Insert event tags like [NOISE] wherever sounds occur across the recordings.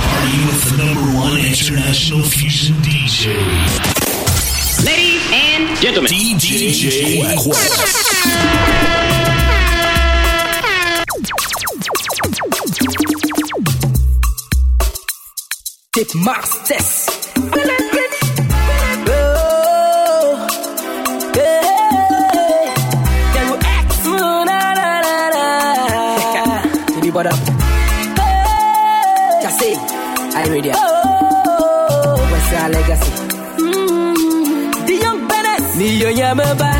party with the number one international fusion DJ. Ladies and gentlemen, DJ Quest. Tip Masters. What up? Radio. Oh, Westside Legacy. Mm-hmm. The young Bennett. Niyo Yamaba.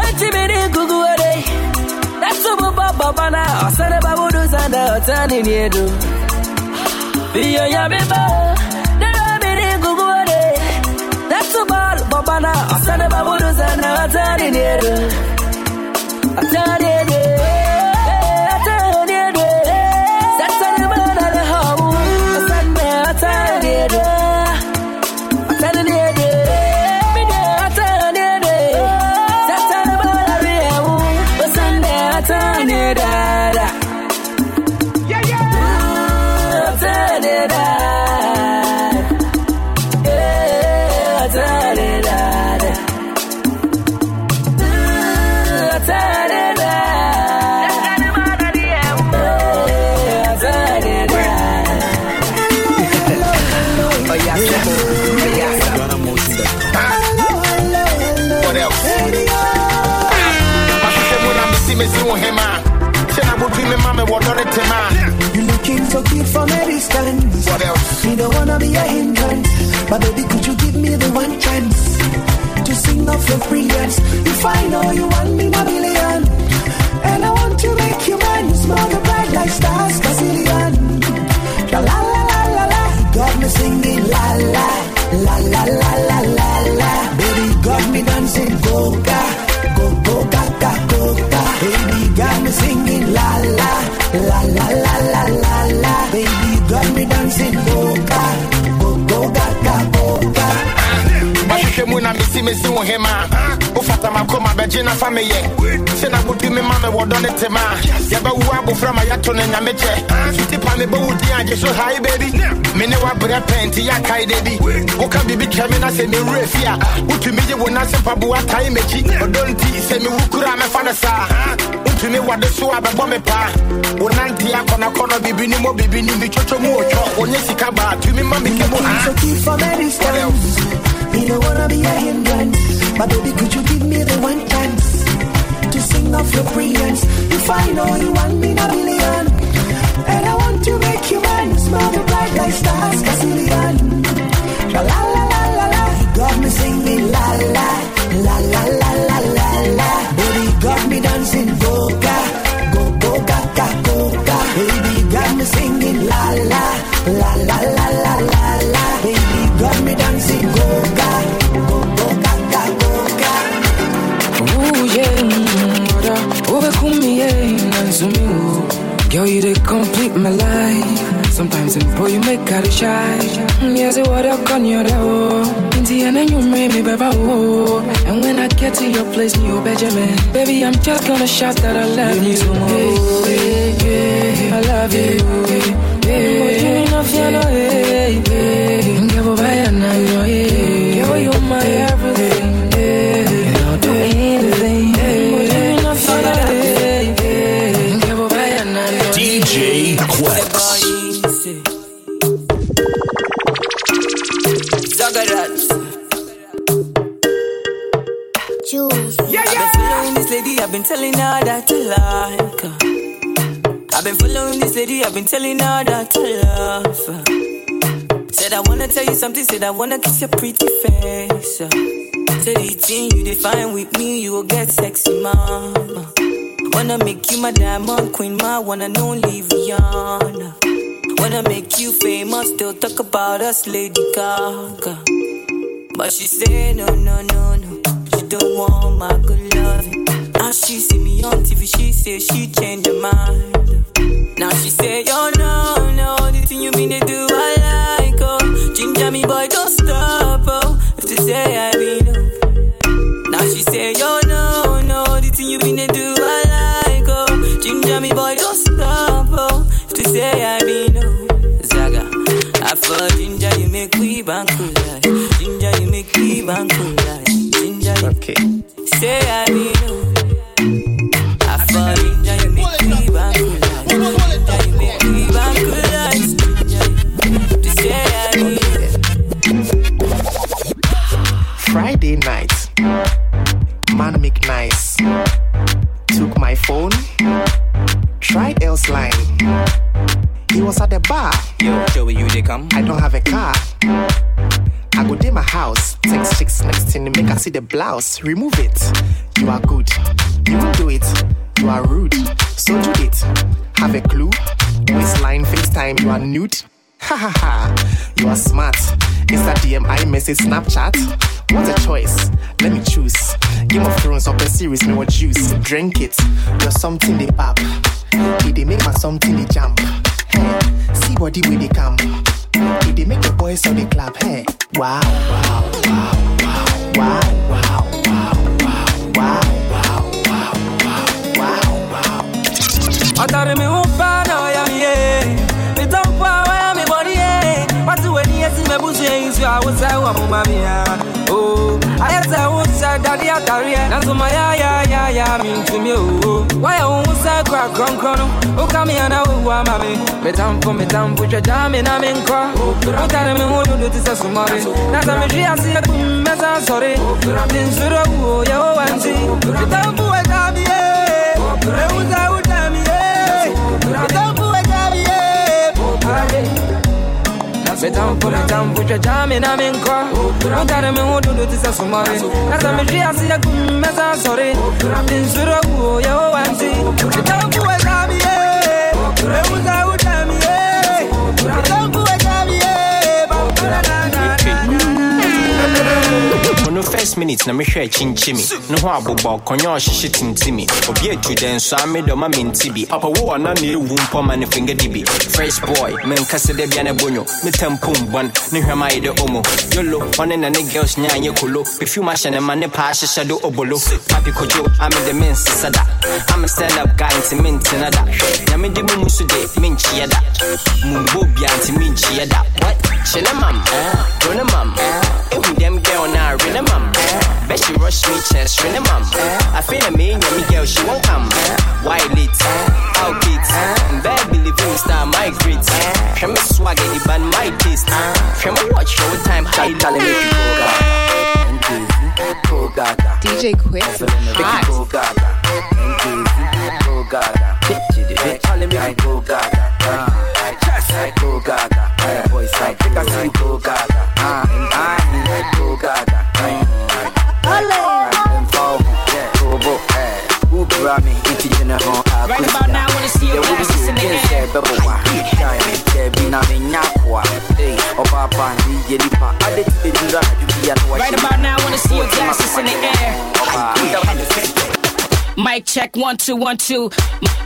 Ejimini Guguade. That's a Baba Babana. Osana Babudus and Otani Niedu. Niyo Yamaba. Babana, Osana Babudus and Otani Niedu. Otani You don't wanna be a hindrance. But baby, could you give me the one chance to sing off your brilliance? If I know you want me a million, in a family. Send I would be my mamma, what on it, ma. Yaba wabu from my yaton and yameche. Fifty pammy booty, I just so high, baby. Minewa bra penti, baby. What can be becoming as a new refia? What to me, you will not say Pabua time, mechi. Don't tea, say me, Wukura, my father, sir. tumi wade so abɛbɔ me paa wo nante akɔnakɔnɔ bibini mɔ bibini metwotwo mu ɔtwɔ ɔnyɛ sika baa tumi ma mekɛ mu but baby, could you give me the one chance to sing off your brilliance? If I know you want me a million, and I want to make you mine, smile the bright like stars, Brazilian. La la la la la la, you got me singing la la la la la la la la. Baby, you got me dancing Girl, you they complete my life. Sometimes in boy you make out shy. Mm, Yeah, say what up on your door. In the end, you made me baby, oh. And when I get to your place, you Benjamin. Baby, I'm just gonna shout that I love you. Yeah, yeah, yeah, I love you. Yeah. Enough, you know, yeah, yeah. Give a buy and I know, yeah. Girl, you're my lady, I've been telling her that I love her. Said I wanna tell you something, said I wanna kiss your pretty face. Said the thing you define with me, you will get sexy, mama. Wanna make you my diamond queen, my one and only Rihanna. Wanna make you famous, still talk about us, Lady Gaga. But she say no, no, no, no. She don't want my good loving. Now she see me on TV, she say she changed her mind. Now she say, oh no, no, the thing you mean to do, I like, oh. Ginger me, boy, don't stop, oh. If to say I blouse. Remove it. You are good. You will do it. You are rude. So do it. Have a clue? Waistline, FaceTime, you are nude. [LAUGHS] Ha ha ha. You are smart. Insta DM, iMessage, Snapchat. What a choice. Let me choose. Game of Thrones up a series, no juice. Drink it. You're something they pop. It they make my something they jump. Hey, see body where they come. It they make the boys on the clap. Hey, wow, wow, wow, wow, wow, hatari miupa na wayamie mitampa wayamibonie watu wenie zimebuzie inzu awusewa mumamia ayɛsɛwosɛ dade atareɛ nanso ma yɛayɛayɛayɛ mentumi oo woayɛ wo ho sɛ kora krɔnkrɔn no woka meɛ na wowu ama me metamfo metamfo twagyaa me na menkɔ wotane me ho dodo te sɛ somɔre na sɛ mehwe aseɛ kum mɛsa sɔre mensuro wuo yɛwowa nti metamfo wagyaa bie ɛwu sɛ wo Mitambo mitambo cha jami na minkwa Mutare mihududu tisa sumari Nasa mishia siya kumeza sorry. Tinsuro uo ya uwanzi Mitambo wa jami ye Meuza utami ye Mitambo wa jami ye Bambara na na na na na no first minute na mehwɛ akyinkyimi ne ho abobɔ ɔkɔnyɛ ɔhyehye tintimi. Obi atu dɛn so a medɔ ma mente bi. Papa wo ɔna ne ɛwu mpɔ ma ne finga di bi. Fresh boy menkasɛ da bia ne bonwo me tempo mbɔn ne hwɛm ayɛ dɛ omo. Yolo ɔne na ne girls nyaanyɛ kolo. Perfume ahyɛ ne ma ne paa hyehyɛ do obolo. Papi kodwo amede mensesa da. I'm a stand up guy nti mentena da. Nyame de mu mu so de menkyeɛ da. Mumbɔ bia nti menkyeɛ da. What? Kyɛ ne mam eh? bro mam eh? ehu dem girl na rene him mum. Bet she rush me chance, ring him mum. I feel a mean yummy girl, she won't come. It, out it. Bad believe in star migrate. From a swag it, band my taste. From a watch, show time, high talent, make go gaga. DJ Quick. Hot. Go gaga. I I go gaga. ramen inti gyina ho akosi na yɛwuri so gyere sɛ ɛbɛboa time daabi na menya akoa ɔbaaba ne yɛ nipa ade ti bɛdura adwo bia na wakyɛ Mic check one two one two.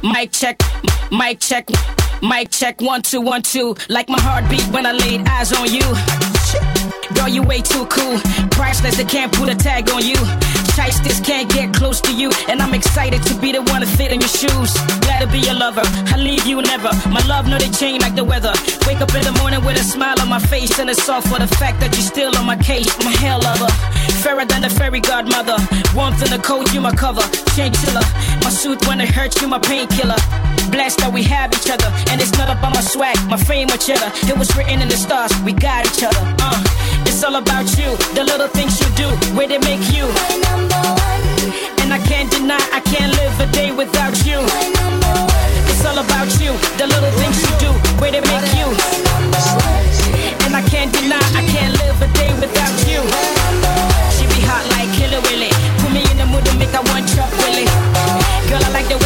Mic check, mic check, mic check one two one two. Like my heartbeat when I laid eyes on you. Shit. Girl, you way too cool. Priceless, they can't put a tag on you. Shysters can't get close to you. And I'm excited to be the one to fit in your shoes. Glad to be your lover. I leave you never. My love, no, they change like the weather. Wake up in the morning with a smile on my face. And it's all for the fact that you're still on my case. I'm hell lover. Fairer than the fairy godmother. Warmth in the cold, you my cover. Chinchilla. My suit when it hurts, you my painkiller. Blessed that we have each other. And it's not about my swag, my fame or cheddar. It was written in the stars, we got each other. Uh, it's all about you, the little things you do, where they make you. my number one. And I can't deny, I can't live a day without you. My number one. It's all about you, the little things you do, where they make you. And I can't deny, I can't live a day without you. She be hot like Killer Willie. Put me in the mood to make I one chop Willie. Girl, I like the way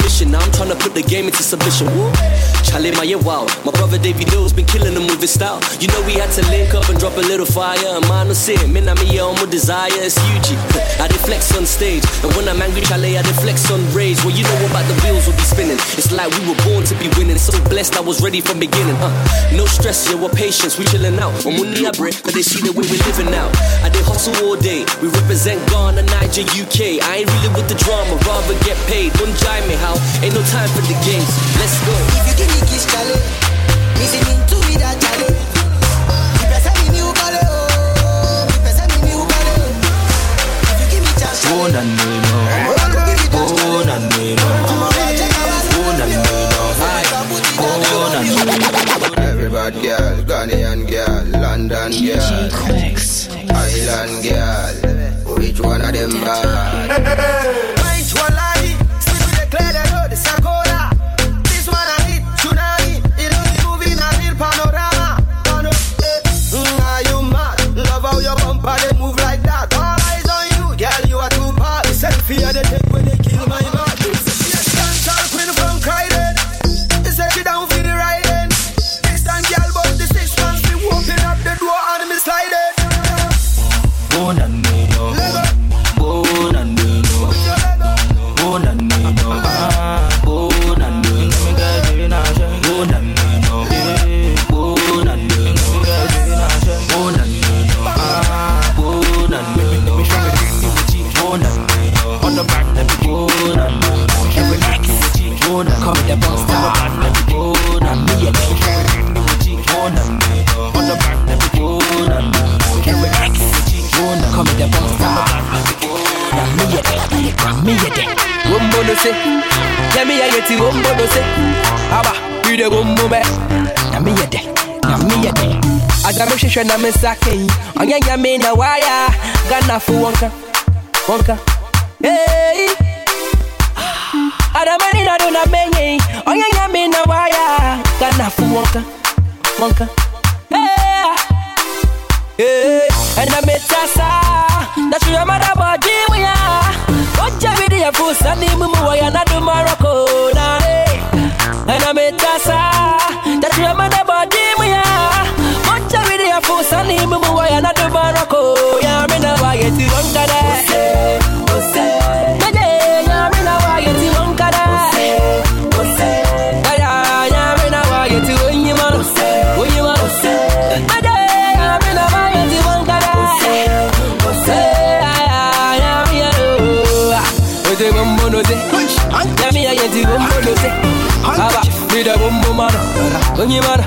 Now I'm trying to put the game into submission. Woo. Charlie, my yeah, wow. My brother Davey Dill's been killing them with his style. You know we had to link up and drop a little fire. And mine say, me na me on my desire. It's UG. I flex on stage. And when I'm angry, Charlie, I flex on rage. Well, you know about the wheels will be spinning. It's like we were born to be winning. So blessed, I was ready from beginning. Huh? No stress, yeah, we're patience. We chilling out. I'm On I break, cause they see the way we're living now. I did hustle all day. We represent Ghana, Niger, UK. I ain't really with the drama, rather get paid. Don't jive me how. Ain't no time for the games. Let's go. If you give me kiss, Charlie, missing into me that Charlie. You better me new color, oh. You better me new color. If you give me chance, Oh, Charlie. na no, no. Oh, na no, no. Oh, na no, no. Oh, na no, no. Everybody girl, Ghanaian girl, London girl, Island girl. Which one of them bad? Hwehwɛ na kai, ɔnyɛ nyame na waya, Ghana fo wɔnka, wɔnka, hey. Ah, Adamani na do na menye, oh, ɔnyɛ nyame na waya, Ghana fo wɔnka, wɔnka, hey. Hey, ɛna metasa, na hwɛ mada bɔgye wo ya, ɔgya bi de yɛ fo sane mu mu na Morocco na hey. ɛna metasa, yɛ na do Morocco, ya me na wa yɛ ti wɔnka dɛ. Mede, ya me na wa yɛ ti wɔnka dɛ. Aya, ya me na wa yɛ ti onyima no, onyima no. Mede, ya me na wa yɛ ti wɔnka dɛ. Aya, ya me yɛ no. Oje bombo no se, ya me yɛ ti bombo no se. Aba, me da bombo mano, onyima no.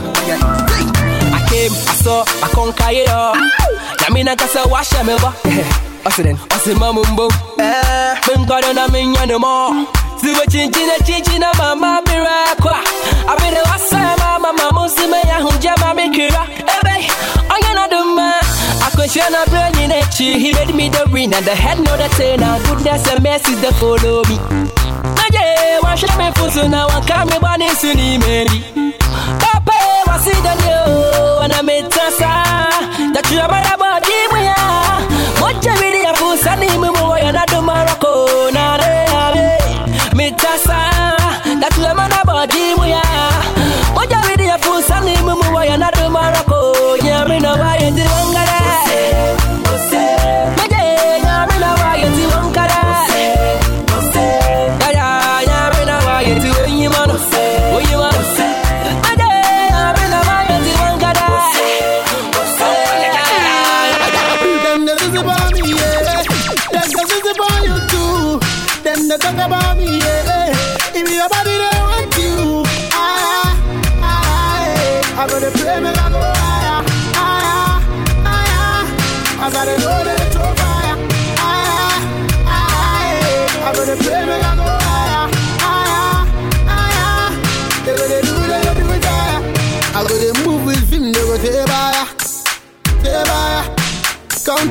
I came, so I saw, I conquer it all. Na me na kasa washa [LAUGHS] me ba. Ɔsi den, ɔsi ma mu mbom. Me nkɔdɔ na me nya no chinchin na chinchin na mama mi ra kwa. Abire wasa mama mama si me ya hunja ma kira. Ebe, onye na duma. Akwesha na brain in echi. He made me the win and the head know the tail. Now goodness and mercy that follow me. Naje, wa shira me fusu na wa kame bani suni meri.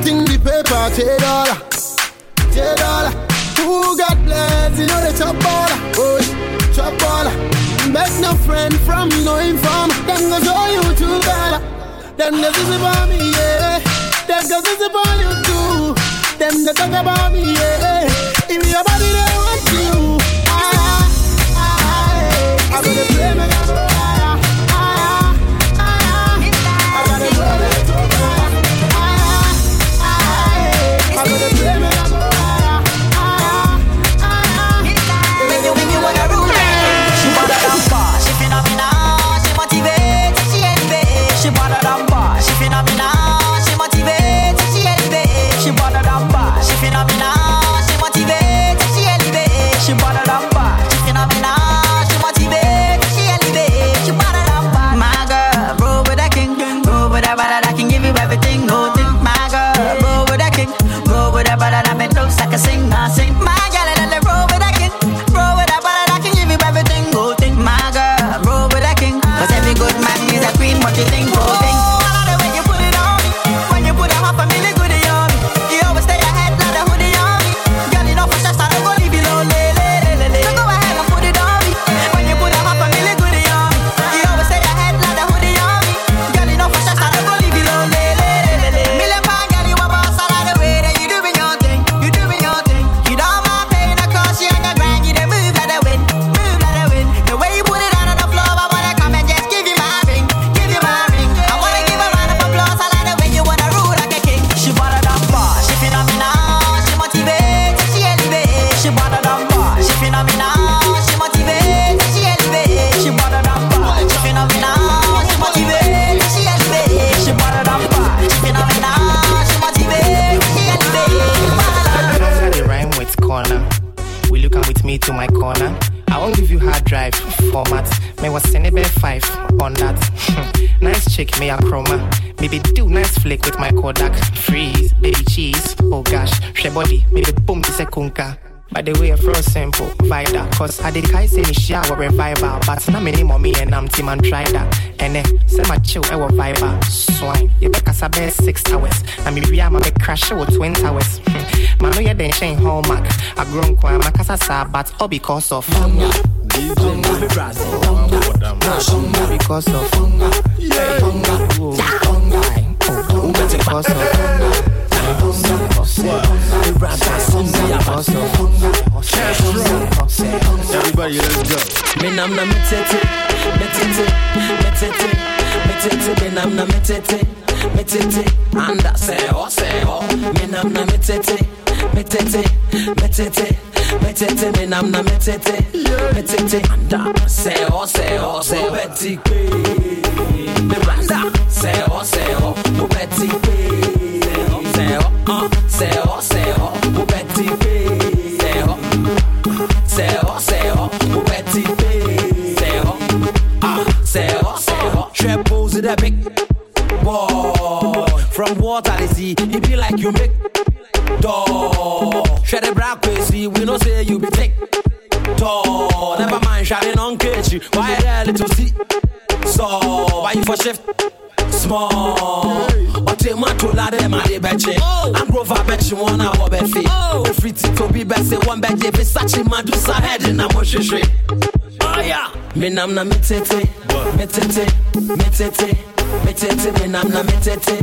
Counting the paper, take dollar, take dollar. Who got blessed? You know the chop baller, oh, chop baller. Make no friend from no informer. Them go show you too better. Them the this about me, yeah. Them go this about you too. Them the talk about me, yeah. If your body shower revival. But now me name me and I'm team and try that. And then send my chill, I will viber. Swine, you better sabe six hours. I mean, we are my crash with twin towers. Man, no, you then chain hallmark. I grown kwa makasa sa, but all because of hunger. Because of hunger. Yeah. Hunger. Whoa. Hunger. Oh, because of hunger. Everybody, let's go. Me nam na me tete, me tete, me tete, me tete, me nam na me tete, me tete, anda say oh say oh. Me nam na me tete, me tete, me tete, me tete, me nam na me tete, me tete, anda say oh say oh say Betty Me randa say oh say oh, oh Betty Say oh, uh, say oh say from water they see. It be like you make door. Share the black crazy, we no say you be take tall. Never mind, shining on catchy. Why there little see? So why you for shift? Small. Ọtí mu atola dẹ̀ ma de bẹ̀ kye. Angrova bẹ̀ kye wọn na wọ bẹ̀ fi. Efiri ti tobi bẹ̀ se wọn bẹ̀ gye Versace Medusa head na mo hwehwẹ. Me nam na me tete, me tete, me tete, me tete, me nam na me tete,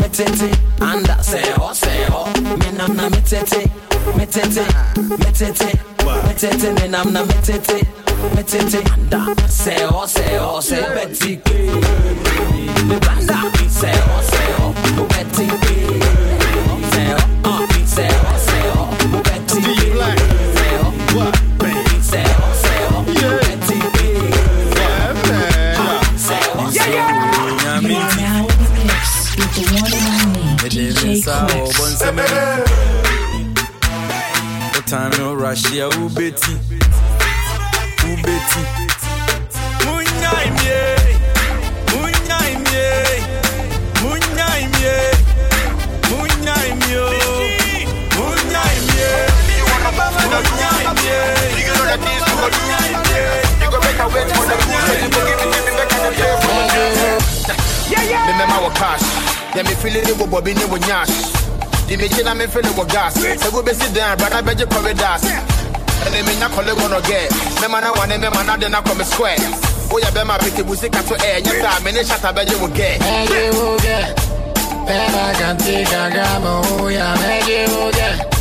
me tete, anda say oh say oh. Me nam na me tete, me tete, me tete, me tete, me nam na me tete, me tete, anda say oh say oh say Betty Me banda say oh say oh Betty Quicks. Time no rush here, who betty? Who betty? Munyai mie, munyai mie, munyai mie, munyai mie, munyai mie. Munyai mie. You know that these people do. You go make a wait for the goose, so you go give it to me, make a pay for the Me me ma wo cash. Yeah, me feel it, wo be ni wo nyash. Di me china me feel it wo gas. So go be sit down, brother, beje corridors. And me nya kole go no get. Me ma na wane me ma na de na come square. Oh yeah, be ma pity busi ka to air. Nya sa me ne shata beje wo get. Beje wo get. Pema kanti kagamo, ya beje wo get.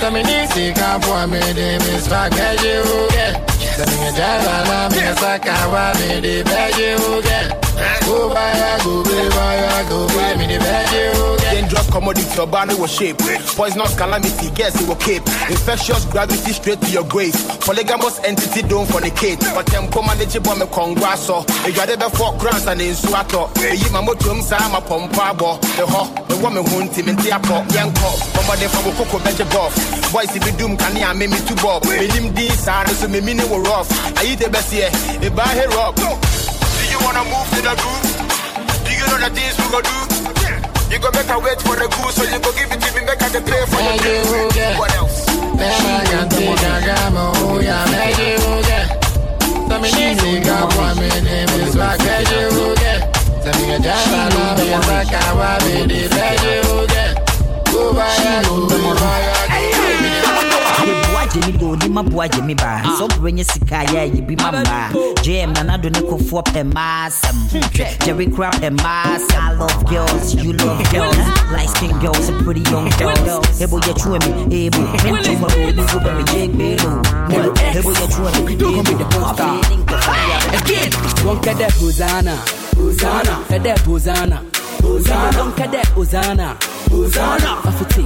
So me ni si ka po me de me spa beje wo get. So me java na me saka wa me de beje wo get. Go buy ya, go buy ya, go buy me the wo. Then drop commodity, your body will shape. Poisonous calamity, guess it will keep. Infectious gravity straight to your grave. Polygamous entity don't fornicate. But them come and they bomb a congrasso. You got ever four crowns and in swato. You my motum sama pompabo. The ho, the woman who team in Tiapo, Yanko. Mama de from Coco Benja Buff. Boys if you doom can ya make me to Bob. Me lim this are so me meaning were rough. I eat the best here. If I wanna move to the? Do you know the things we go do? You make a wait for the goose, so you go give it to me, make a pay for the Beje wo drink. get. What else? Yɛboa gye me de ɔni maboa gye ah. me baa sɔborɔ nyɛ sika yɛ a yɛbi ma jm nanado kɔfoɔ pɛ mmaa asɛm hm, jerry kora pɛ mmaa i love girls you love girls. light skin girls and pretty young girls. Ebo yɛtwua me ebo. Mentoma obi wo bɛ me gye gbelo ebo yɛtwua me Again, one kada Hosanna, Hosanna, kada Hosanna, Hosanna, one kada Hosanna, Hosanna, afiti,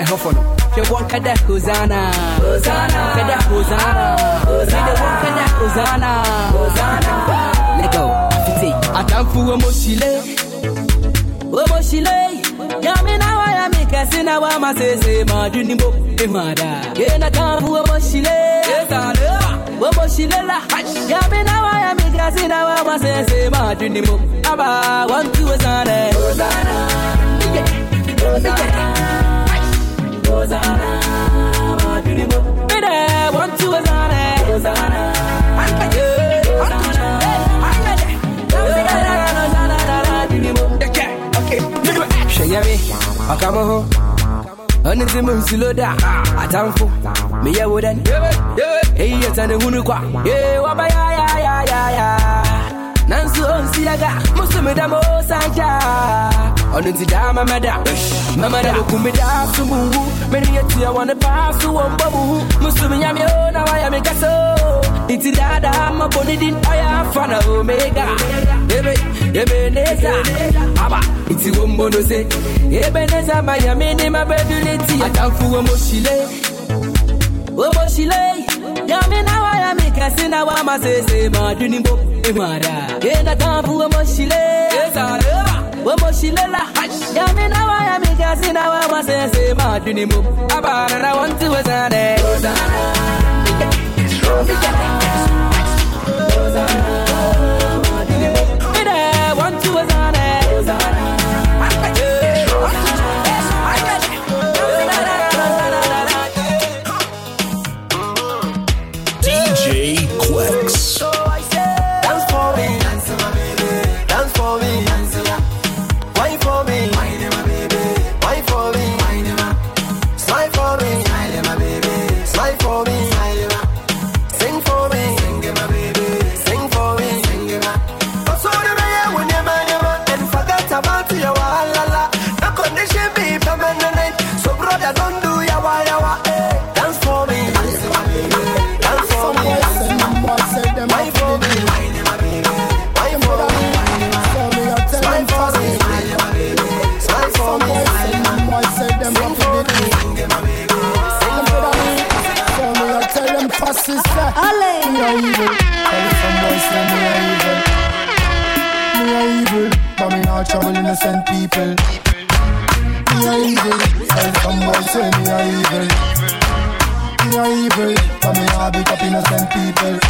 a hofono, she one kada Hosanna, Hosanna, kada Hosanna, Hosanna, one kada Hosanna, Hosanna, let go, afiti, atamfu omoshile, omoshile, yami na wa yami kasi na wa masese madunimbo, emada, yena tamfu omoshile. Bobo shilela, yami na wa yami kasi na wa ma se se ma duni mo. Aba one two Hosanna, Hosanna, Hosanna, Hosanna, duni mo. Bide one two Hosanna, Hosanna, Shayami, Akamaho, Onizimu Siloda, Atamfo, Miyawodan, Hey, yes, and the Hunukwa, Hey, Wabaya, ya, ya, ya, ya. Nansu on Silaga, Muslim Damo Sanja. On the Dama Mada, Mama da Kumida, Sumu, many yet I want to pass to one babu, Muslim Yamio, oh, now I am a gaso. It's Dada, I'm a bonidin, I am fan of Omega. Ebe, Ebeneza, Aba, it's Wombo no say, Ebeneza, Miami, my baby, I can't fool Moshile. Omoshile, Yami na wa yami kasi na wa ma se se ma duni bo emara. Ena kampu omoshile, omoshile la. Yami na wa yami kasi na wa ma se se ma duni bo. Abana na want to wasane. DJ Quex. Innocent people. Evil. Tell some boys say me a evil. Me a evil. But me a big up innocent people.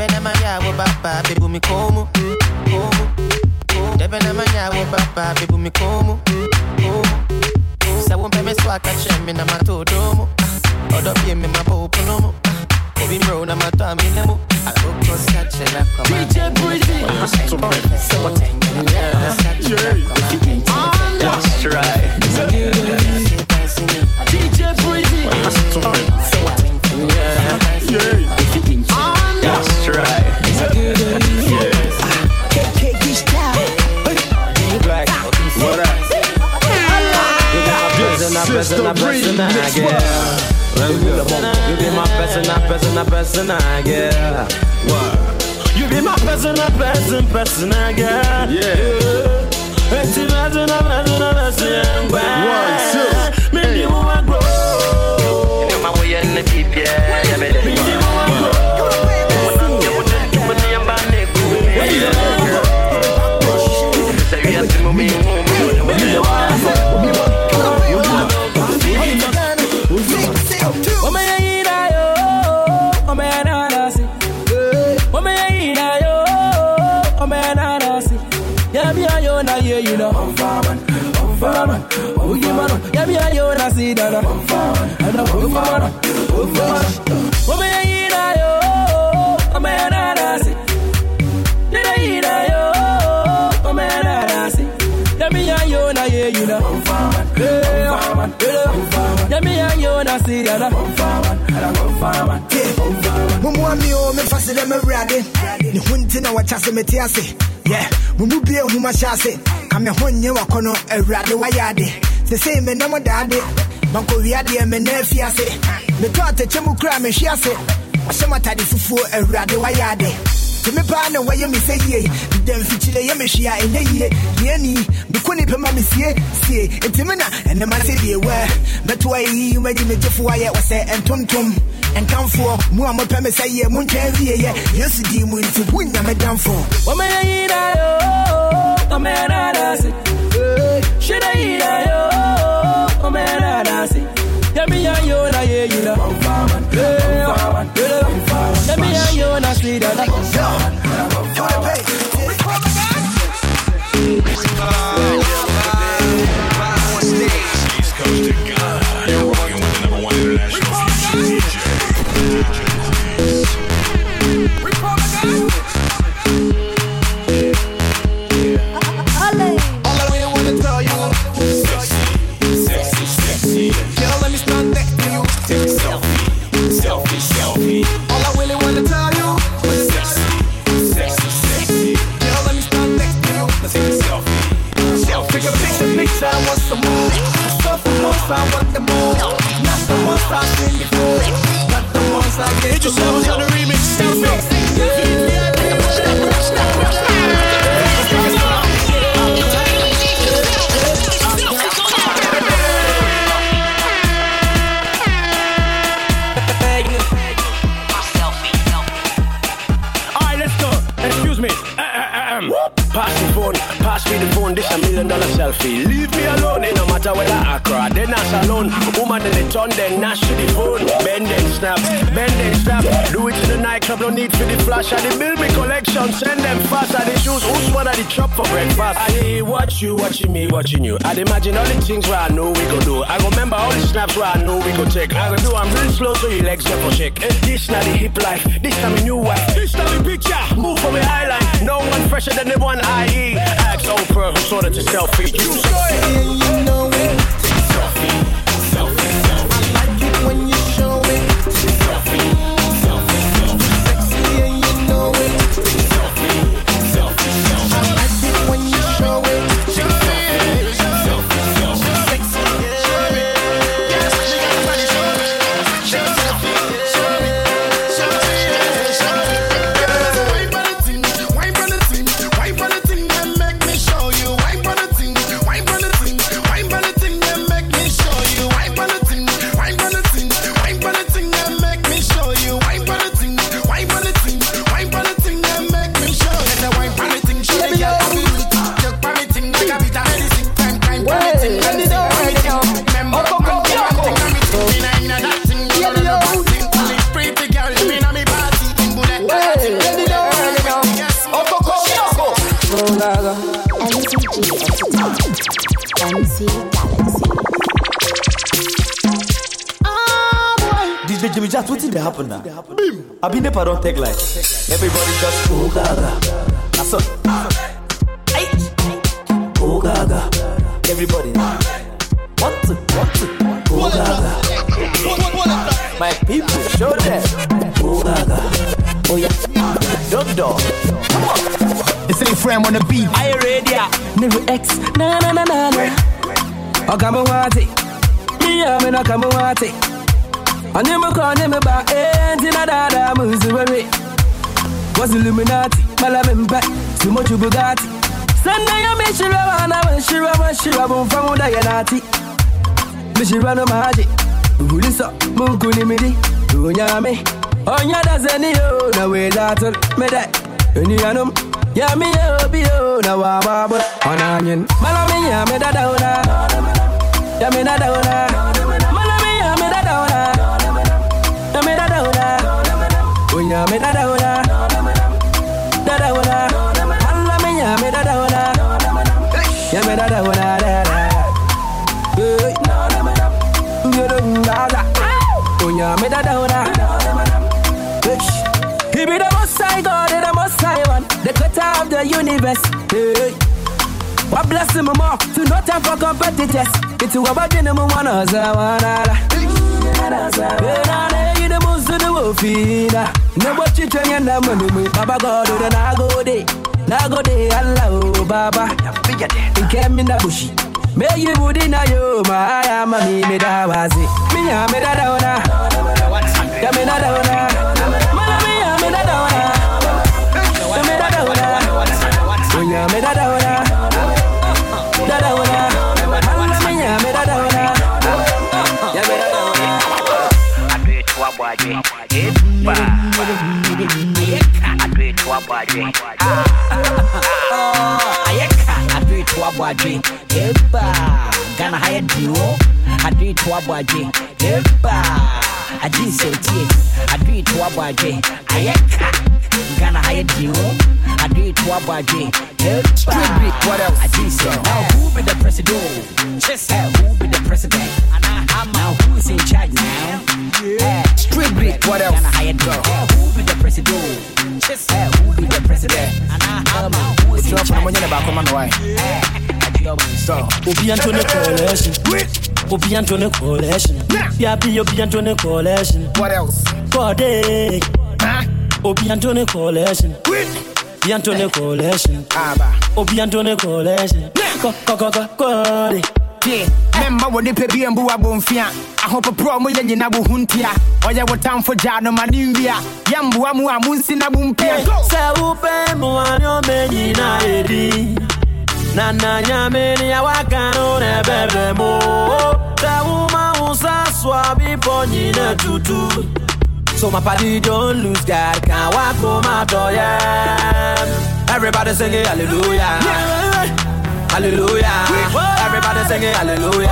Debe na ma ya wo baba Bebu mi komu Komu Debe na ma ya wo baba Bebu mi komu Komu Sa wo mpe me swaka che mi na matodomo ah, Odo pie me mapo uponomo ah, Obi bro na mato aminemo Aloko ah, sache la kwa DJ Breezy That's right. DJ Breezy. That's right. Black, what up? You be my person, I I girl. Let's go. You be my best person, I person, I person, I girl. What? You be my I person, person, I girl. Yeah. It's a I person, I One, two, Fireman, oh you man, ya mi ayo na si dada. Ana oh fireman, oh fireman. Ome Yeah, te me paa na wɔyɛ me sɛ yie deda mfikyire yɛ mehwe a ɛnyɛ yie deɛni meko ne pɛma me sie. Sie enti me na ɛnɛma sɛ deɛ wɛ mɛto ayi magye megyefo ayɛ wɔ sɛ ɛntontom ɛnkamfoɔ mu a mopɛ me sɛ yɛ montwɛn wieyɛ yesu dii mu nti wonya me damfoɔ Wamenya yina yo, omena nasi. Eh, shida yina Yami ya yo na sida. I want the more. Not the ones I've seen before. Not the ones I get. Yourselves on the remix. Alright, pass me the phone. This a million dollar selfie. Leave me alone. It no matter whether Accra, then not alone. Woman in the turn, then nash to the phone. Bend then snap, bend then snap. Do it in the nightclub, no need for the flash. I build me collection, send them fast. I shoes, who's one of the chop for breakfast? I watch you, watching me, watching you. I'd imagine all the things where I know we go do. I remember all the snaps where I know we go take. I go do, I'm real slow so your legs never shake. Eh, This not the hip life, this time a new wife. This time a picture, move from the island. No one fresher than the one I eat. Oprah who it to selfie. You. You know it. Jimmy Jazz, what did happen now? I been never don't take life. Everybody just go gaga. That's all. Go gaga. Everybody. One, two, one, two. Go gaga. My people, show them. Go gaga. Oh yeah. Dog dog. Come on. It's a friend on the beat. You ready? Never X. Na na na na na. Okamawati. Me no kamawati. Anye me ko anye me ba enti eh, na dada muzuwewe. Was Illuminati, mala me mpe, sumo chubugati. Sanda ya me shira wana me shira me shira bum famu da yanati. Me shira no maji. Ulisa mungu ni midi. Unyame. Onya da zeni yo na we datul me da. Eni anum. Ya mi yo bi yo na wa da da una. Ya me da da una. Da da. Hey. You don't gaga. Onya me da da una. Hey. He be the most high God, the most high one, the creator of the universe. Hey. What bless him more to no time for competitors. It's a bad in him one us. Benane, you the most of the wolfina. Never chit and the money, Baba God, and I go day. Nago de oh, Baba. In came in the bush. May you would in a yo, my am a me, me da was it. Me, I'm a dona. Yamina dona. It to a boy, Epa. I do it to a boy, ayɛka adoe to abɔ adwe eba ghana ha yɛ duo adoe to abɔ adwe eba agye nsɛntie adoe to abɔ adwe ayɛka ghana ha yɛ duo adoe to abɔ adwe eba agye nsɛn now who be the president? Just hey, who be the president? And I, I'm now who is in charge now? Hey, street beat what else? ghana ha yɛ duo hey, who be the president? Just hey, who be the president? And I am. who is in charge So, Obi Antony Coalition. Obi Antony Coalition. Yeah, be Obi Antony Coalition. What else? Body. Obi Antony Coalition. Obi Antony eh. Coalition. Obi Antony Coalition. Go. tie eh. memma wɔ nipa bi mbu abɔmfia ahopoporɔ mo yɛ nyina bo ho ntia ɔyɛ wo tamfo gyaa no ma ne nwia yɛmboa mu a monsi na bo mpia. Eh. Sɛ wopɛ mmoa ne ɔmɛnyina ɛdi na na nyame ne awaka no ne bɛbrɛ mo. Sɛ woma wo sa soa bepɔ nyina tutu So my party don't lose God, can't walk on my door, yeah. Everybody singing hallelujah, hallelujah. Everybody singing hallelujah,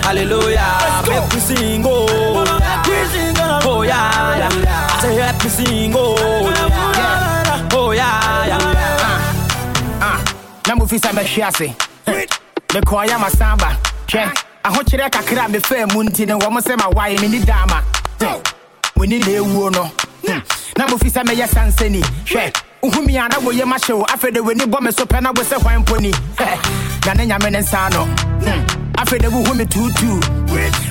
hallelujah. Make me sing, oh, yeah. Oh yeah, yeah. I say happy sing, oh, yeah, oh yeah, yeah. Ah, na mofi sɛ mɛhwe ase. Mekɔɔ yɛ masamba. Hwɛ ahokyerɛ kakra a mefaa mu nti no wɔ mo sɛ mawae menni daama moni na ɛwuo no Hmm. na mofi sɛ mɛyɛ sansani hwɛ wohumi a na woyɛ ma hyew afei de w'ani bɔ me so pɛ na wo sɛ hwan mponi na ne nyame ne nsa no Hmm. afei de wohu me tuutuu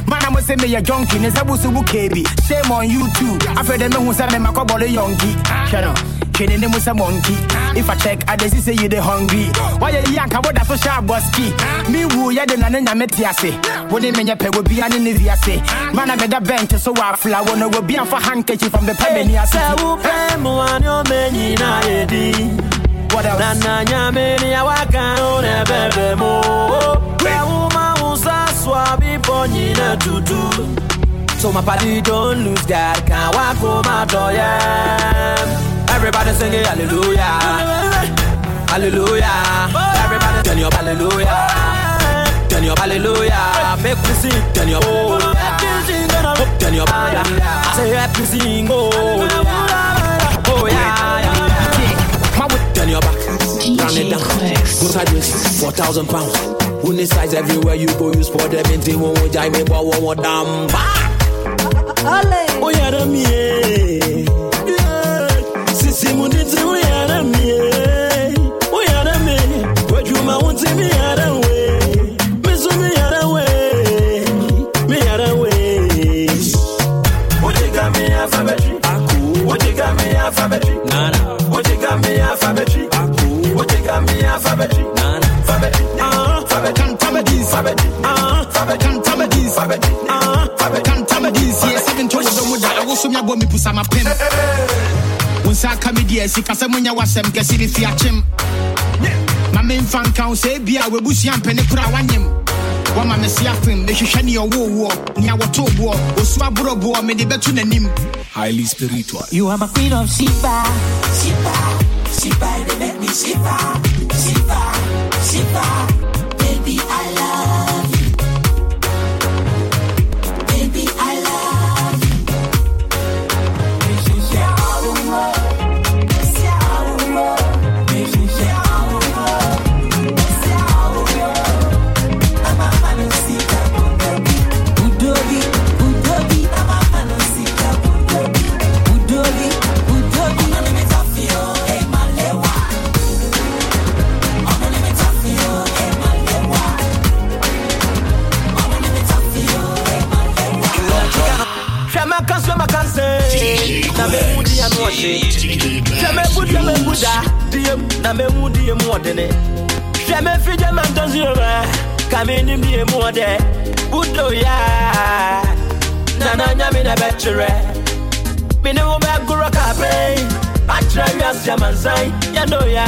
mana mo sɛ meyɛ jonki ne sɛ wo so wo kebi shame on you too. Afei de mehu sɛ memakɔbɔle yɔnki hwɛ no hwɛ ne mu sɛ monkey. If i check i see say you dey hungry. Wayɛ yi anka woda so hyɛ abɔski me wu yɛ de na ne nyame te ase wo ne menyɛ pɛ wobia ne ne wiase mana meda bɛnte so afla wo no wobi amfa handkerchief from the pɛmani ase Sɛ wopɛ mmoa ne ɔmɛnyina ɛdi na na nyame ne awaka no ne bɛbrɛ mo sɛ woma wo sa soa tutu So my party don't lose God, can't walk on my door, yeah. Everybody singing hallelujah, hallelujah. Everybody turn your hallelujah, turn your hallelujah. Make me sing, turn your oh, turn your I say happy sing, oh, oh yeah, yeah. Turn your back, turn it down. Go side this, four thousand pounds. Who need size everywhere you go, you spot them in team. One more time, me bow, one damn. Oh yeah, them yeah. Yeah. Sisi muniti, oh yeah, them yeah. Oh yeah, them yeah. Where you ma want to me, them way. Me so me, them way. Me, them way. What you got me alphabetry? What you got me alphabetry? Nana. What you got me alphabetry? What you got me? Alphabetry. I was me pusa my pen. When sa come dear, si kasa munya wasem kesi bi fiachim. My main fan count say bia we busi am pene kura wanyem. Wama me si afim, me hwehwɛ ne ɔwɔ wo, ne awɔto boɔ, osu aboro boɔ, me de bɛto n'anim. Highly spiritual. You are my queen of Sheba. Sheba. Sheba, they let me shiver. Shiver. Shiver. Hwɛ me bu deɛ me bu da deɛ mu na me hu deɛ mu ɔdene Hwɛ me fi gye ma ntɔ nsuo ma ka me nim deɛ mu ɔdɛ Budo ya. Na na nyame na bɛkyerɛ Me ne wo bɛgorɔ kape. Akyerɛ wiase amansan yɛno ya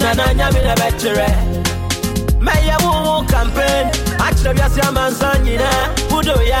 na na nyame na bɛkyerɛ mɛyɛ wo campaign akyerɛ wiase amansan nyinaa budo ya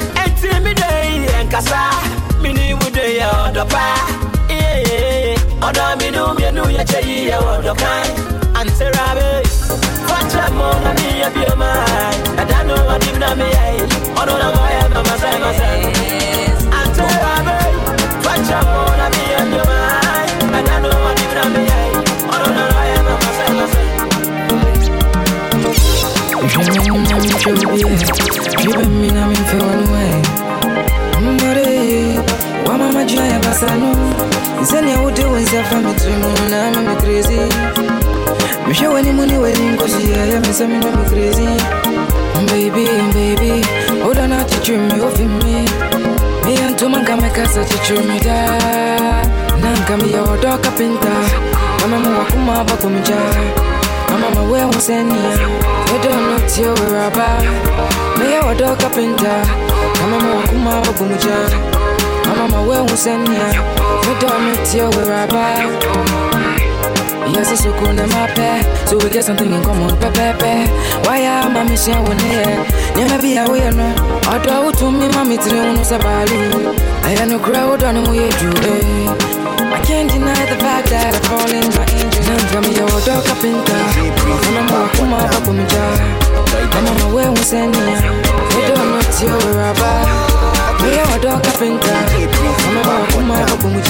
ye nkasa mini wude ye wodo pa yeah odo mi no mi no ya cheli ye wodo kai anterabe Wacha mo na mi ya bi mai adano adim na me ai odo na mo ya mama sai ma sai anterabe Wacha mo na mi ya bi mai adano adim na me ai odo na mo ya mama sai ma sai Jibemina mimfewanwe Mbare jina ya basano Zeni ya ute wenza fami tunu na mami crazy. Misha weni muni weni ngozi ya ya misa mi mami crazy. Baby, baby Oda na chichu mi ofi mi. Mi antuma nkame kasa chichu mi da. Na nkame ya odo kapinta. Mama kuma bako mja Mama mawe wasenia Odo no tiyo we raba. Me ya odo kapinta. Mama mwa kuma bako mja Mama mawe wasenia Odo no tiyo we raba Yes, it's so cool, my pet. So we get something in common, pepe. Why am I missing one here? Never be a no. Although to me, mommy, three no sabalu. I had no crowd on the way to I can't deny the fact that I fall in my angel. Tell me your dog up in I'm a more come up up on me I'm on my way, we send ya. We don't know till we're about. Me a dog up in I'm a more come up up on me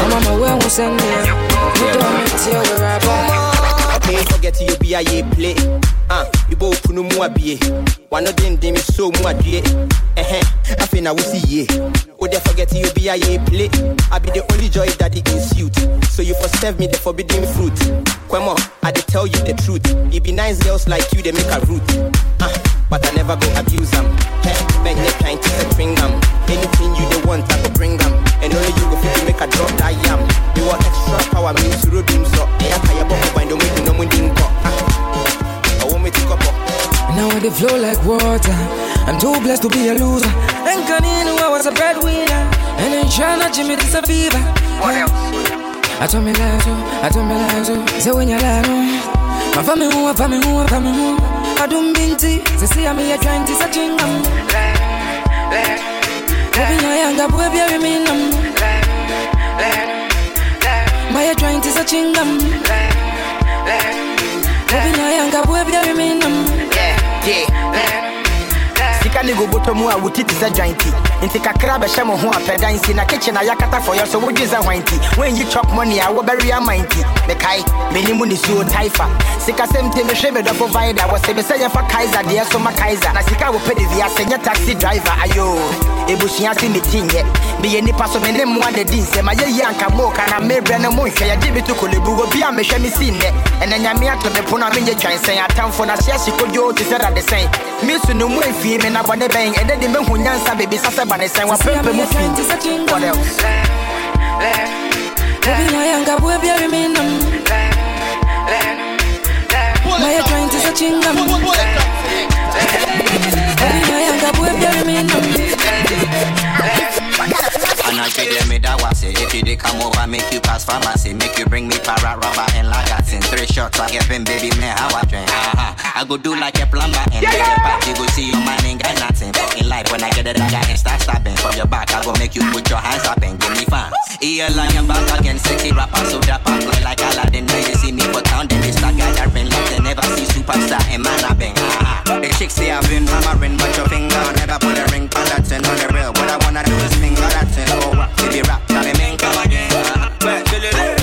I'm on my way, we send ya. We don't know till we're about. Okay, forget you be a ye play. Ah, you both punu mu abie. One of them dem so mu adie. Eh I feel now we see ye. Oh, they forget you be a ye play. I be the only joy that it is suit. So you serve me the forbidden fruit. Kwemo, I dey tell you the truth. It be nice girls like you, they make a root. Ah, but I never go abuse them. Hey, beg the kind to set string 'em. Anything you they want, I go bring 'em. And only you go fit to make a drop that yam. You want extra power, me to road beam so. I can't bump by the way no one didn't go. Ah, I want me to go. Now I dey flow like water. I'm too blessed to be a loser. And Kaninu, I was a breadwinner. And in China, Jimmy, this a fever. What else? I told me lazo, I told me lazo. Say when you're lano. My family who, my family who, my family who. I don't binti. Say see I'm here trying to search in Open your young up, where you mean them. Open your them. Yeah. Sika ne goboto mu a woti te sɛ dwanti nti kakra bɛhyɛ mo ho apɛ dansi na kitchen a yɛakata fɔ yɛ so wodwe sɛ hwan nti woanyi chop money a wobɛwe ama nti mekae m'anim ne suo taifa. Sikasɛm nti mehwɛ me dɔfo vida wɔse me sɛ yɛfa kaiser deɛ so ma kaiser. Na sika a wɔpɛ de wiase nyɛ taxi driver ayo ebusua se metinyɛ meyɛ nipa so me ne mmoa da di nsɛm ayɛyi anka mooka na mebrɛ no monhwɛ yɛgye me to kolebu obi a mehwɛ me si nnɛ ɛnɛ nyame ato me pono a menyɛ twansɛn atamfo na hyeɛ hyekodwoo te sɛ dadesɛn mesu no mu amfie me na bɔne bɛn ɛdɛ de mehu nyansa bebisa sɛ bane sɛn wapɛmpɛ mu fii What else? Open your young up, where you mean them. My trying to search in them. Open your young up, where you mean. And I say them me that was it. If you did come over, make you pass pharmacy, make you bring me para rubber and lagatin. Three shots, I get them baby man how I drink. Uh-huh. I go do like a plumber and yeah, yeah. You go see your man ain't got nothing. In life when I get it, I got and start stopping from your back. I go make you put your hands up and give me fun. Yeah, like I'm back again, sexy rapper, so that I play like Aladdin. Now you see me for town, then they start gathering Never see superstar and man a bang. Ah, the chicks I've been hammering, but your finger never put a ring on that thing. On the real, what I wanna do is finger that thing. Oh, if you rap, tell me man come again. Ah,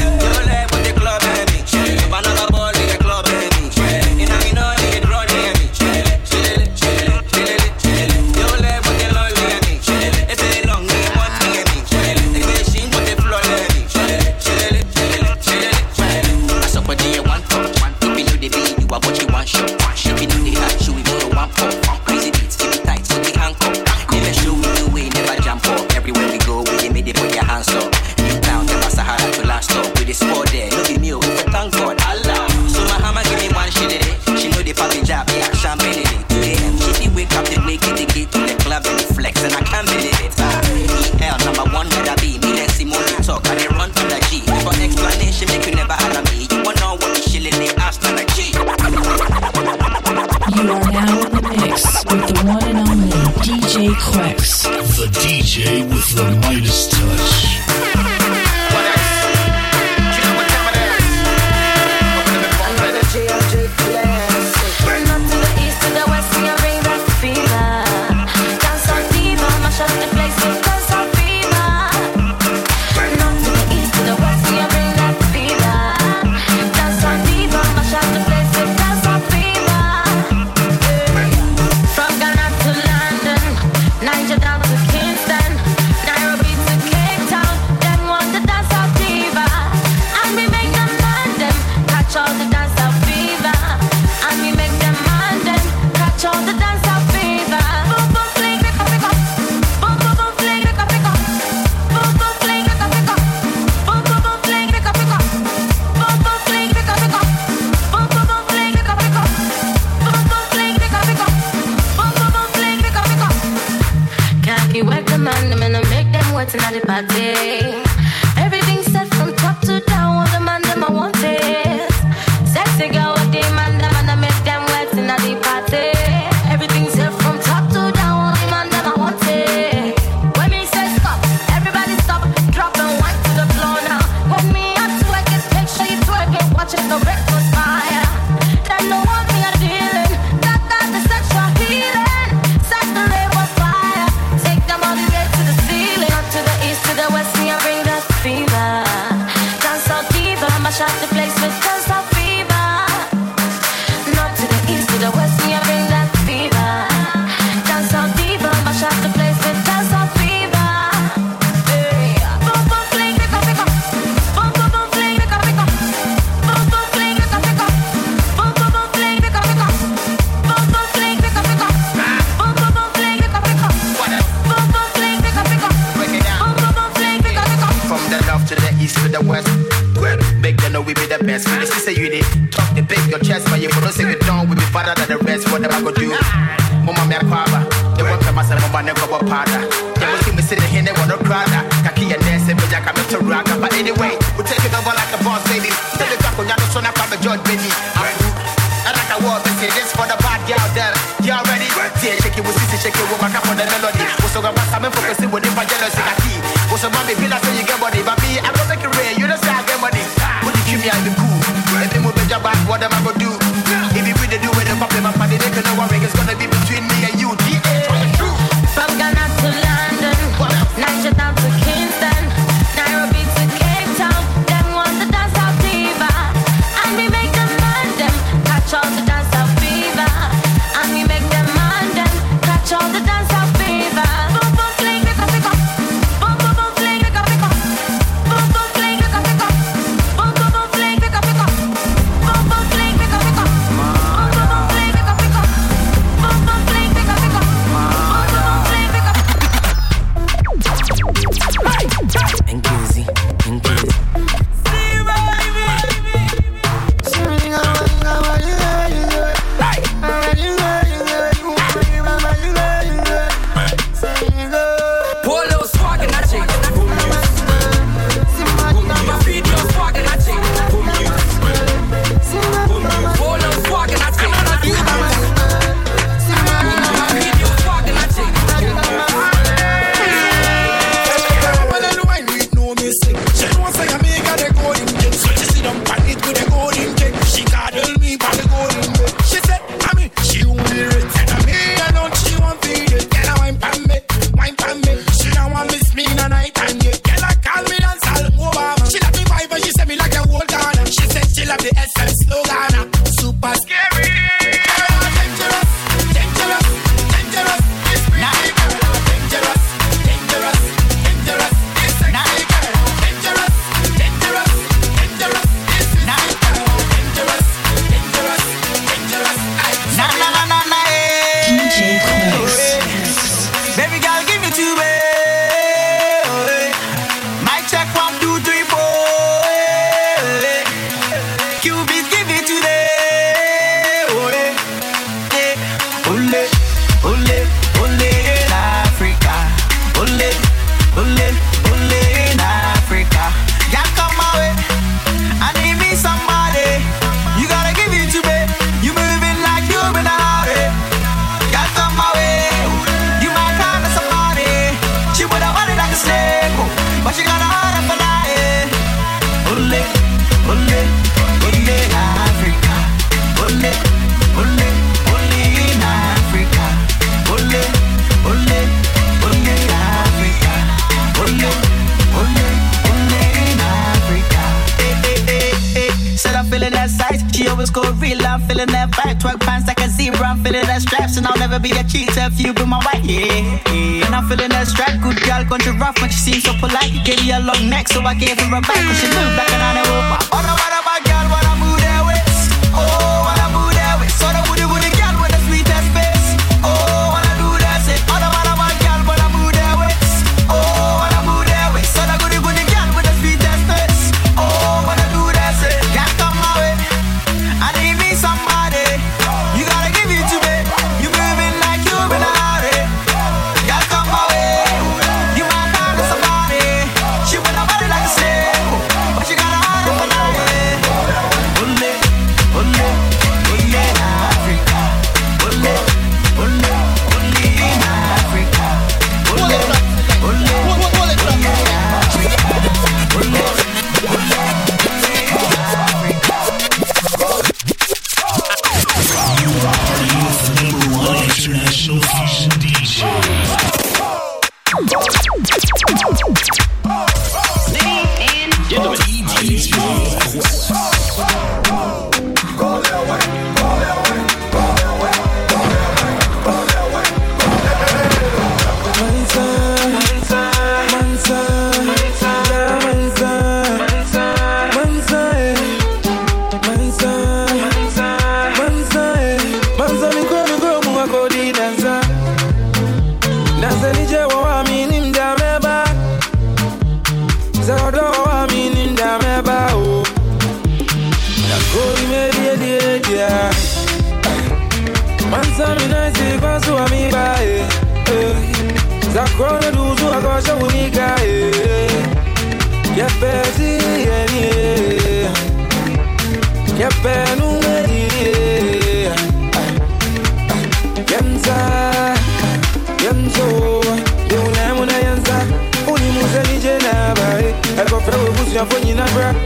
busu ya fonyi na bra.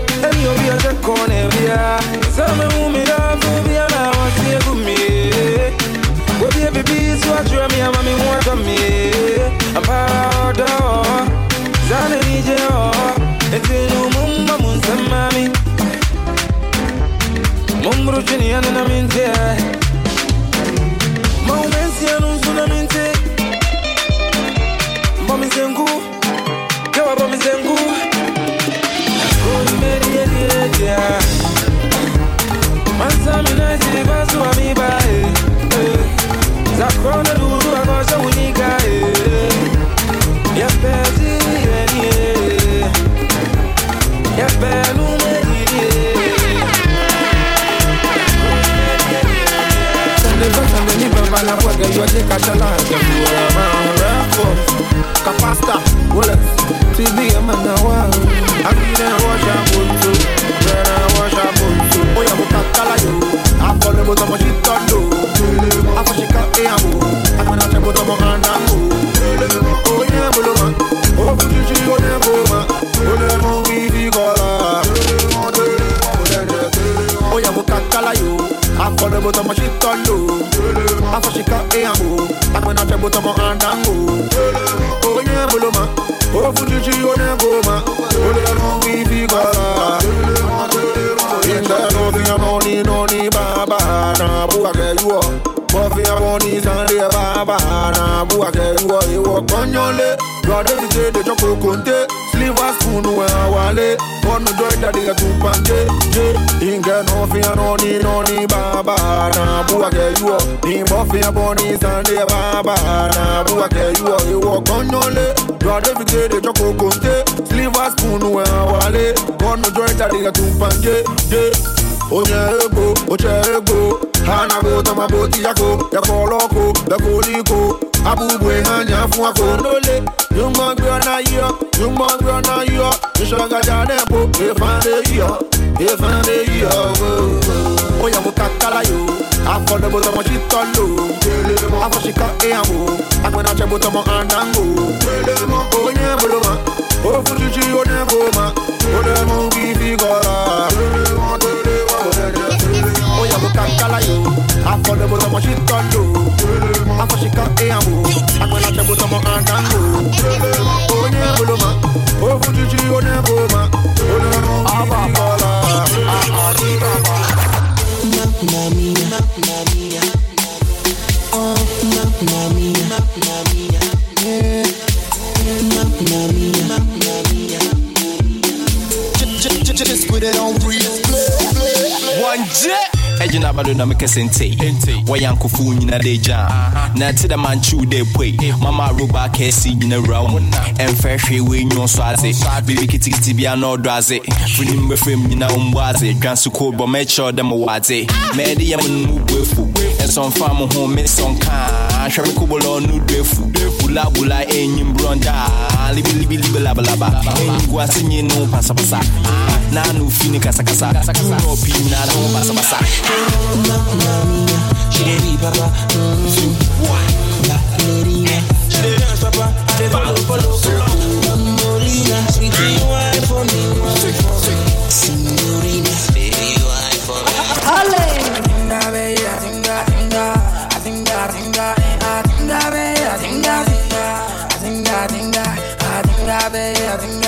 Choko konte Silver eh, spoon we wale Onu joy daddy ya tupanje Je Inga eh, no fi amoni no ni baba na buwa ke yuo Ni mo fi amoni sande baba na buwa ke yuo Iwo konyole Brother fi te de choko konte Silver spoon we wale Onu joy daddy ya tupanje Je onye ego oche ego. Ha na-abụ tamaboti yako. Yakoloko yakoliko abụbụ ha anya fún afọ n'ole yungọ gbé ọ̀nà yíyọ yungọ gbé ọ̀nà yíyọ ìṣọ̀gàjà nẹ́ẹ̀pọ̀ efande yíyọ efande yíyọ oya mo kakala yo afọdẹbọ tọmọ sí tọlọ afọsíkà ẹyàmó agbẹnàṣẹbọ tọmọ andango onye boloma ofu chichi onye goma onye mú bíbí kọra oya mo kakala yo afọdẹbọ tọmọ sí tọlọ afọsíkà ẹyàmó agbẹnàṣẹbọ tọmọ andango onye jet. ɛgyina abado na mekɛsɛ ntei wɔyɛ ankofo nyina de gya na ɛte dɛ mankyew dɛ poi mama roba kɛse nyina wura wo ɛmfɛ hwee wei nwɔ so adze biribi kitikiti bia na ɔdɔ adze firim bɛfrɛm nyina wombɔ adze dwanso kod bɔ mɛkyerɛw dɛ mewɔ adze mɛɛde yɛ mo no mu bu afu ɛsɔmfa mo ho mesɔnka hwɛ me kobolɔ no du afu bulabula ɛnyim brɔnda libilibilibi labalaba ɛngu ase nye no pasapasa na no fi ne kasakasa wurɔ pii nyina ne ho basabasa Mamma mia, she dey be papa. Mm. La Lorina, she dey dance papa. Dey follow follow. Baby, I tinga,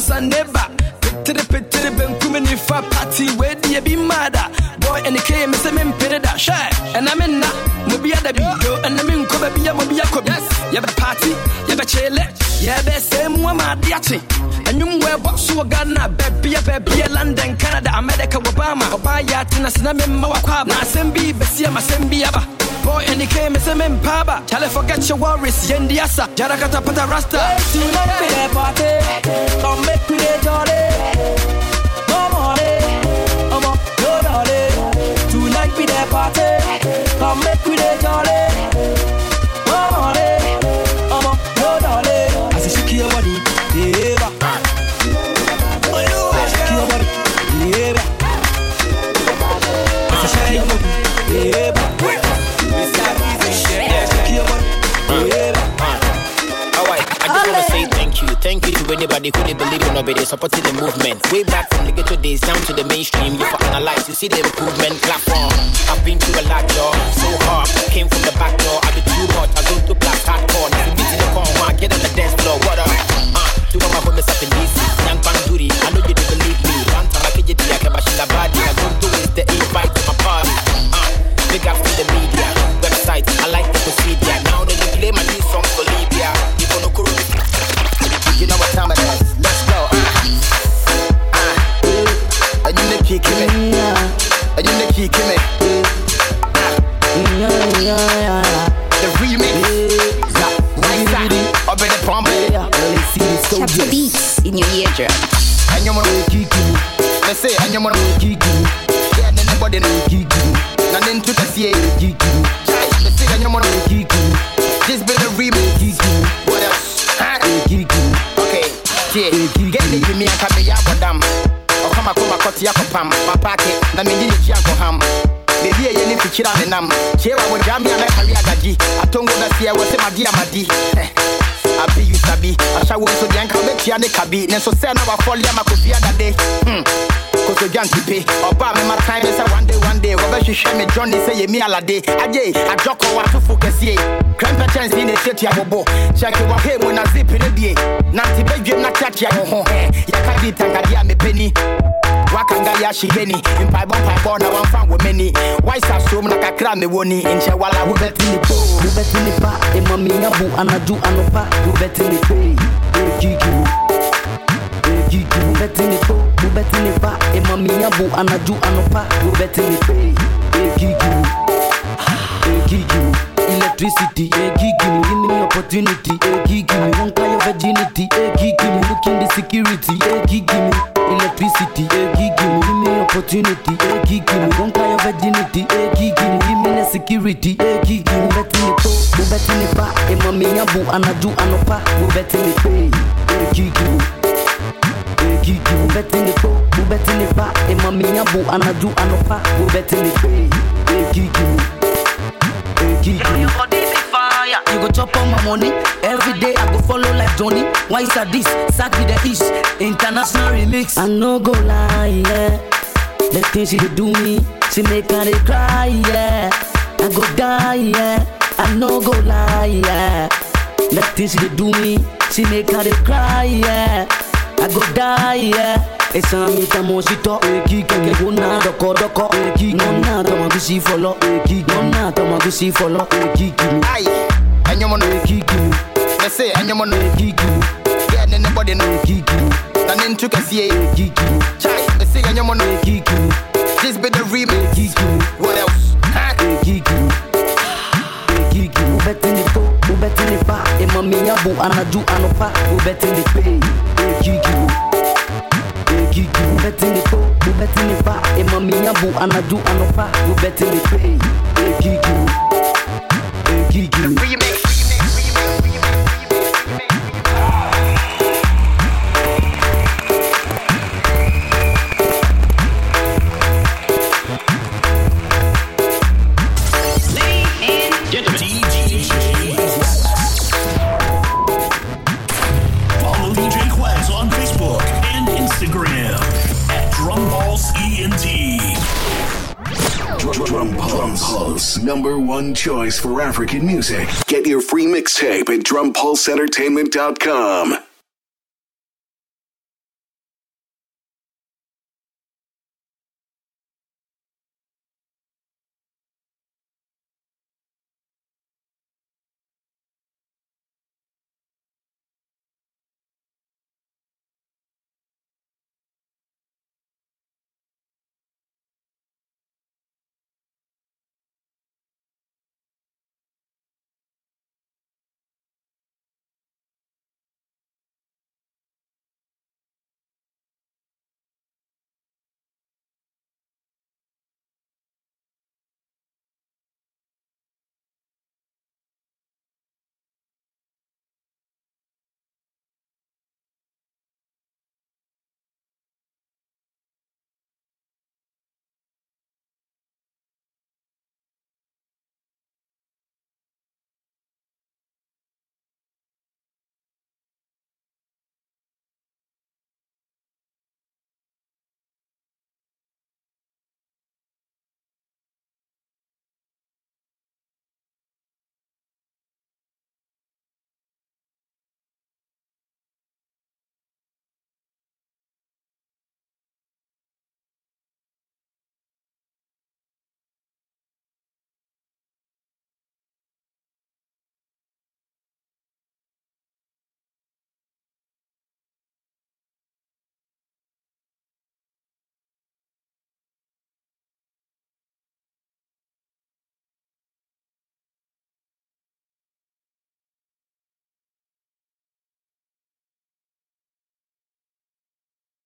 yes, I never. Pit to the pit to the ben kumin if a party where you be mad at? Boy, and the came, Mr. Min Pirida, shy. And I'm in that, maybe the video, and I'm in Kobe, be a movie, yes. You have a party, you have a chill, you have a same one, my diachi. And you wear box to a Ghana, baby, baby, London, Canada, America, Obama, Obaya, Tina, Sinam, Mawakwa, Nasembi, Bessia, Masembi, Abba. Boy, and he came, Mr. Min Paba. Tell her, forget your worries, Yendiasa, Jarakata, Pata Rasta. Tonight, be a party, come make me a jolly. Come on, eh. Come on, no dolly. Tonight be the party. Come make we the jolly. Wanna say thank you. Thank you to anybody who they believe in or they supported the movement. Way back from the ghetto days down to the mainstream. You for analyze, you see the improvement platform. I've been through a lot, y'all. So hard. Came from the back door. I did too much. I go to black hardcore. Now you meet in the corner. Get on the dance floor. What up? Uh, do all my homies up in DC. Young Banduri. I know you didn't believe me. One time I get you, I can bash the body. I go to is the invite to my party. Uh, big up to the media. Website. I like the procedure. Now you play my new songs for Libya. You gonna you know what time it is. Let's go. Uh, uh. Are you the key, Kimmy? Are you the key, Kimmy? The remix. Up in the pump. Chapter beats in your eardrum. And you key? Let's say, and you key, Kimmy? Yeah, then nobody know key, Kimmy. Nothing to the CA, key, Kimmy. Let's say, and you key, Kimmy? This be the remix, key, Kimmy. What else? Huh? Key, Kimmy. Okay, yeah. Get the give me a kabe ya bodam. Okama koma koti ya kopam. Mapake na mindi ni chia ko ham. Baby ye ni fikira me nam. Chewa wo jambi na kali agaji. Atongo na sia wo se madi amadi. Abi you sabi. Asha wo so dianka be tia ne kabi. Ne so se na wa foli ama ko fia dade. Hmm. Koso janti pe. Oba me ma time say one day one day. Wo be hwehwe me Johnny say ye mi alade. Aje ajoko wa fufu kese. Krempe chance ni seti abobo. Check it wa he mo na zip ne bie. Na ti be dwem na tiatia wo ho. Yaka di tankadi a me. Wakanga ya shigeni mpaebɔ mpaebɔ na wamfa wɔ m'ani waisa som na kakra mewɔ ni nkyɛ wala wobɛte ne po wobɛte ne pa ɛma menya bo anadwo anɔpa wobɛte ne pei ɛkikimu ɛkikimu wobɛte ne po wobɛte ne pa ɛma menya bo anadwo anɔpa wobɛte ne pei ɛkikimu ɛkikimu electricity. Ɛkikimu give me opportunity. Ɛkikimu wonka your virginity. Ɛkikimu looking the security. Ɛkikimu electricity ɛkikimu give me opportunity ɛkikimu wonka your virginity ɛkikimu give me the security ɛkikimu wobɛte ne po wobɛte ne pa. Ɛma menya bo anadwo anɔpa wobɛte ne pei ɛkikimu ɛkikimu wobɛte ne po wobɛte ne pa. Ɛma menya bo anadwo anɔpa wobɛte ne pei ɛkikimu You go chop on my money every day. I go follow like Johnny. Why is this? Sack with the east international remix. I no go lie, yeah. The things she do me, she make her cry, yeah. I go die, yeah. I no go lie, yeah. The things she do me, she make her cry, yeah. I go die, yeah. Esa mi tamo shito eki eh, keke guna doko doko eh, eki nona tama gusi folo eh, eki nona tama gusi folo eki kimi enyo mo no eki kimi me say enyo mo no eki kimi yeah ne body no eki kimi na ne ntu kase eki kimi chai me say enyo mo no eki kimi this be the remix eki kimi what else eki kimi eki kimi ubeti ni po ubeti ni pa ema mi yabu anaju anopa ubeti ni pe eki kimi gigi Ubeti ni po, ubeti ni pa Ema miyabu anaju anopa Ubeti ni pay E E gigi Drum Pulse, number one choice for African music. Get your free mixtape at drumpulseentertainment.com.